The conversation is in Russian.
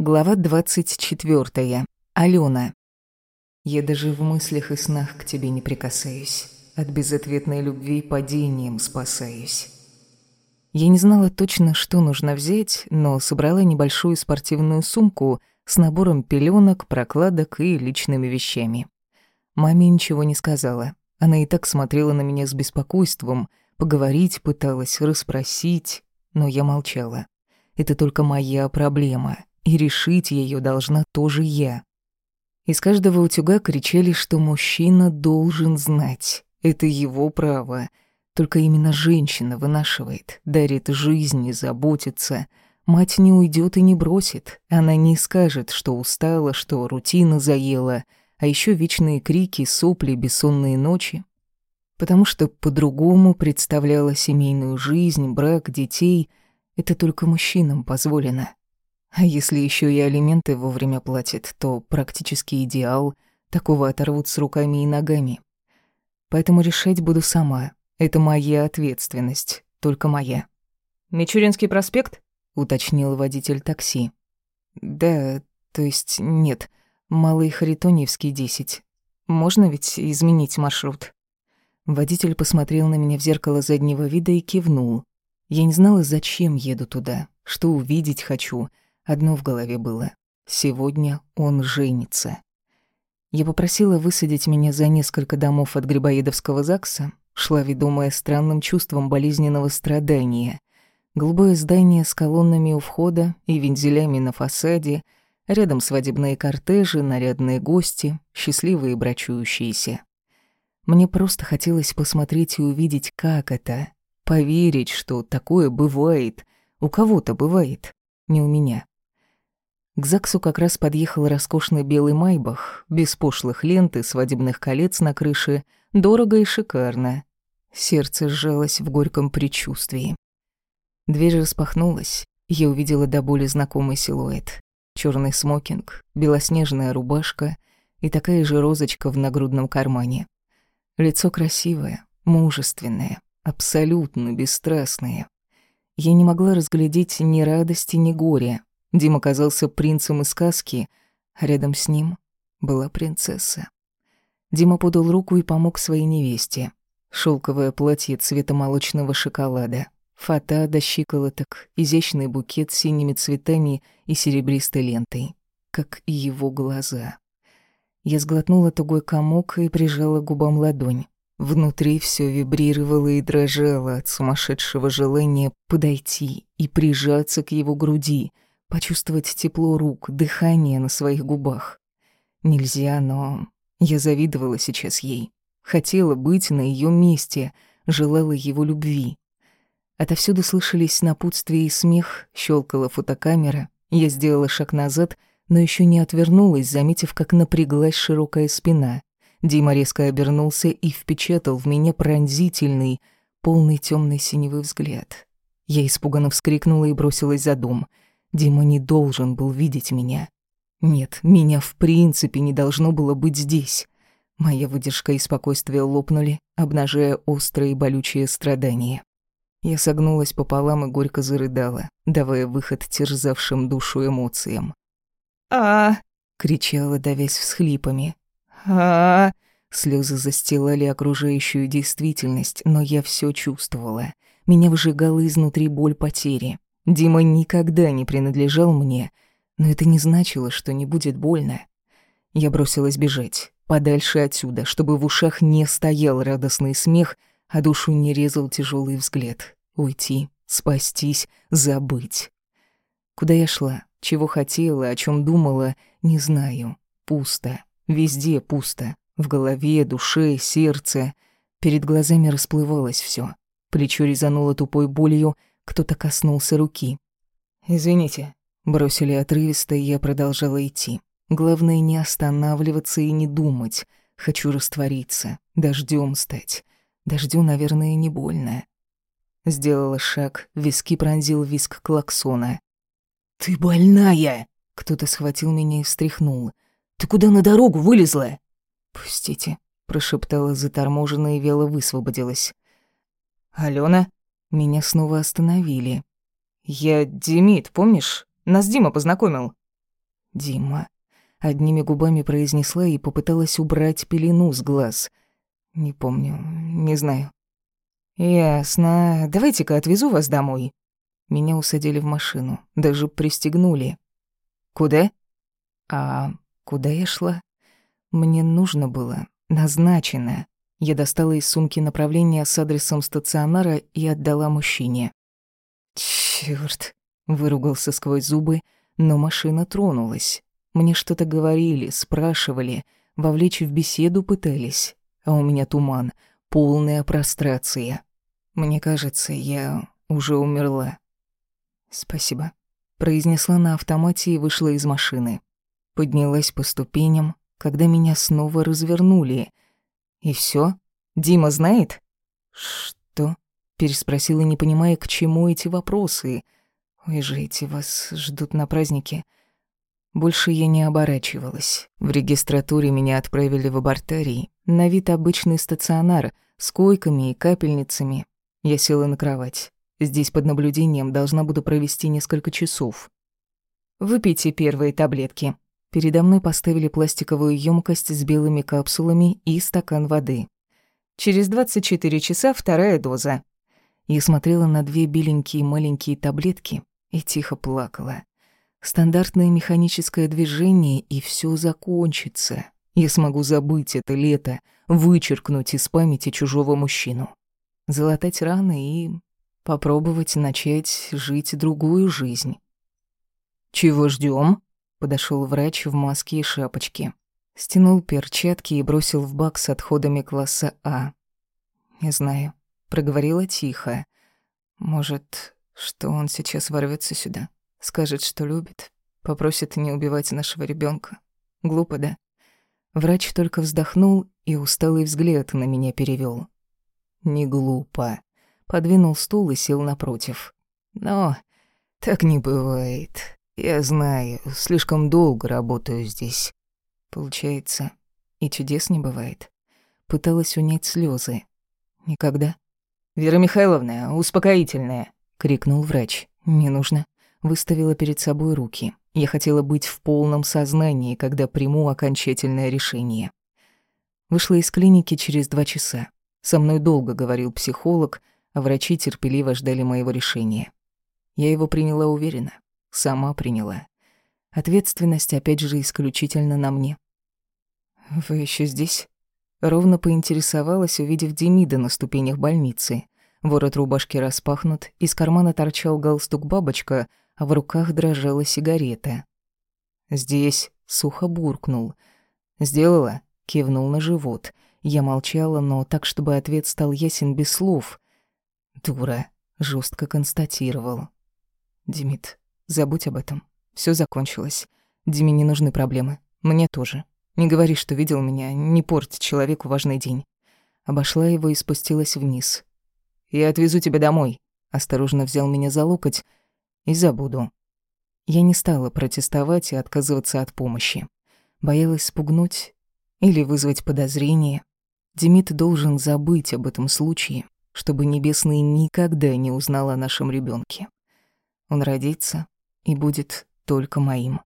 Глава 24. Алена. Я даже в мыслях и снах к тебе не прикасаюсь. От безответной любви падением спасаюсь. Я не знала точно, что нужно взять, но собрала небольшую спортивную сумку с набором пеленок, прокладок и личными вещами. Маме ничего не сказала. Она и так смотрела на меня с беспокойством, поговорить пыталась, расспросить, но я молчала. Это только моя проблема, и решить ее должна тоже я. Из каждого утюга кричали, что мужчина должен знать. Это его право. Только именно женщина вынашивает, дарит жизнь и заботится. Мать не уйдет и не бросит. Она не скажет, что устала, что рутина заела, а еще вечные крики, сопли, бессонные ночи потому что по-другому представляла семейную жизнь, брак, детей, это только мужчинам позволено. А если еще и алименты вовремя платит, то практически идеал, такого оторвут с руками и ногами. Поэтому решать буду сама. Это моя ответственность, только моя. «Мичуринский проспект?» — уточнил водитель такси. «Да, то есть нет, Малый Харитоньевский, 10. Можно ведь изменить маршрут?» Водитель посмотрел на меня в зеркало заднего вида и кивнул. Я не знала, зачем еду туда, что увидеть хочу. Одно в голове было. Сегодня он женится. Я попросила высадить меня за несколько домов от Грибоедовского ЗАГСа, шла ведомая странным чувством болезненного страдания. Голубое здание с колоннами у входа и вензелями на фасаде, рядом свадебные кортежи, нарядные гости, счастливые брачующиеся. Мне просто хотелось посмотреть и увидеть, как это Поверить, что такое бывает. У кого-то бывает. Не у меня. К ЗАГСу как раз подъехал роскошный белый майбах, без пошлых лент и свадебных колец на крыше, дорого и шикарно. Сердце сжалось в горьком предчувствии. Дверь распахнулась, я увидела до боли знакомый силуэт. Черный смокинг, белоснежная рубашка и такая же розочка в нагрудном кармане. Лицо красивое, мужественное, абсолютно бесстрастные. Я не могла разглядеть ни радости, ни горя. Дим оказался принцем из сказки, а рядом с ним была принцесса. Дима подал руку и помог своей невесте. Шелковое платье цвета молочного шоколада, фата до щиколоток, изящный букет с синими цветами и серебристой лентой, как и его глаза. Я сглотнула тугой комок и прижала губам ладонь. Внутри все вибрировало и дрожало от сумасшедшего желания подойти и прижаться к его груди, почувствовать тепло рук, дыхание на своих губах. Нельзя, но я завидовала сейчас ей. Хотела быть на ее месте, желала его любви. Отовсюду слышались напутствия и смех, щелкала фотокамера. Я сделала шаг назад, но еще не отвернулась, заметив, как напряглась широкая спина. Дима резко обернулся и впечатал в меня пронзительный, полный темный синевый взгляд. Я испуганно вскрикнула и бросилась за дом. Дима не должен был видеть меня. Нет, меня в принципе не должно было быть здесь. Моя выдержка и спокойствие лопнули, обнажая острые болючие страдания. Я согнулась пополам и горько зарыдала, давая выход терзавшим душу эмоциям. а, кричала, давясь всхлипами а Слезы застилали окружающую действительность, но я все чувствовала. Меня выжигала изнутри боль потери. Дима никогда не принадлежал мне, но это не значило, что не будет больно. Я бросилась бежать, подальше отсюда, чтобы в ушах не стоял радостный смех, а душу не резал тяжелый взгляд. Уйти, спастись, забыть. Куда я шла, чего хотела, о чем думала, не знаю. Пусто. Везде пусто. В голове, душе, сердце. Перед глазами расплывалось все. Плечо резануло тупой болью, кто-то коснулся руки. «Извините», — бросили отрывисто, и я продолжала идти. Главное не останавливаться и не думать. Хочу раствориться, дождем стать. Дождю, наверное, не больно. Сделала шаг, виски пронзил виск клаксона. «Ты больная!» Кто-то схватил меня и встряхнул. Ты куда на дорогу вылезла?» «Пустите», — прошептала заторможенно и вело высвободилась. «Алена?» Меня снова остановили. «Я Демид, помнишь? Нас Дима познакомил». Дима. Одними губами произнесла и попыталась убрать пелену с глаз. Не помню, не знаю. «Ясно. Давайте-ка отвезу вас домой». Меня усадили в машину, даже пристегнули. «Куда?» «А куда я шла?» «Мне нужно было. Назначено». Я достала из сумки направление с адресом стационара и отдала мужчине. «Чёрт!» — выругался сквозь зубы, но машина тронулась. Мне что-то говорили, спрашивали, вовлечь в беседу пытались, а у меня туман, полная прострация. Мне кажется, я уже умерла. «Спасибо», — произнесла на автомате и вышла из машины. Поднялась по ступеням, когда меня снова развернули. «И всё? Дима знает?» «Что?» — переспросила, не понимая, к чему эти вопросы. «Ой, эти вас ждут на празднике». Больше я не оборачивалась. В регистратуре меня отправили в абортарий, на вид обычный стационар, с койками и капельницами. Я села на кровать. Здесь под наблюдением должна буду провести несколько часов. «Выпейте первые таблетки». Передо мной поставили пластиковую емкость с белыми капсулами и стакан воды. Через 24 часа вторая доза. Я смотрела на две беленькие маленькие таблетки и тихо плакала. Стандартное механическое движение, и все закончится. Я смогу забыть это лето, вычеркнуть из памяти чужого мужчину. Залатать раны и попробовать начать жить другую жизнь. «Чего ждем? Подошел врач в маске и шапочке. Стянул перчатки и бросил в бак с отходами класса А. «Не знаю», — проговорила тихо. «Может, что он сейчас ворвется сюда?» Скажет, что любит. Попросит не убивать нашего ребенка. Глупо, да? Врач только вздохнул и усталый взгляд на меня перевел. Не глупо. Подвинул стул и сел напротив. Но так не бывает. Я знаю, слишком долго работаю здесь. Получается, и чудес не бывает. Пыталась унять слезы. Никогда. «Вера Михайловна, успокоительная!» — крикнул врач. «Не нужно выставила перед собой руки. Я хотела быть в полном сознании, когда приму окончательное решение. Вышла из клиники через два часа. Со мной долго говорил психолог, а врачи терпеливо ждали моего решения. Я его приняла уверенно. Сама приняла. Ответственность опять же исключительно на мне. «Вы еще здесь?» Ровно поинтересовалась, увидев Демида на ступенях больницы. Ворот рубашки распахнут, из кармана торчал галстук-бабочка, а в руках дрожала сигарета. «Здесь», — сухо буркнул. «Сделала?» — кивнул на живот. Я молчала, но так, чтобы ответ стал ясен без слов. «Дура», — жестко констатировал. «Димит, забудь об этом. Все закончилось. Диме не нужны проблемы. Мне тоже. Не говори, что видел меня, не порть человеку важный день». Обошла его и спустилась вниз. «Я отвезу тебя домой», — осторожно взял меня за локоть, и забуду. Я не стала протестовать и отказываться от помощи. Боялась спугнуть или вызвать подозрение. Демид должен забыть об этом случае, чтобы Небесный никогда не узнал о нашем ребенке. Он родится и будет только моим.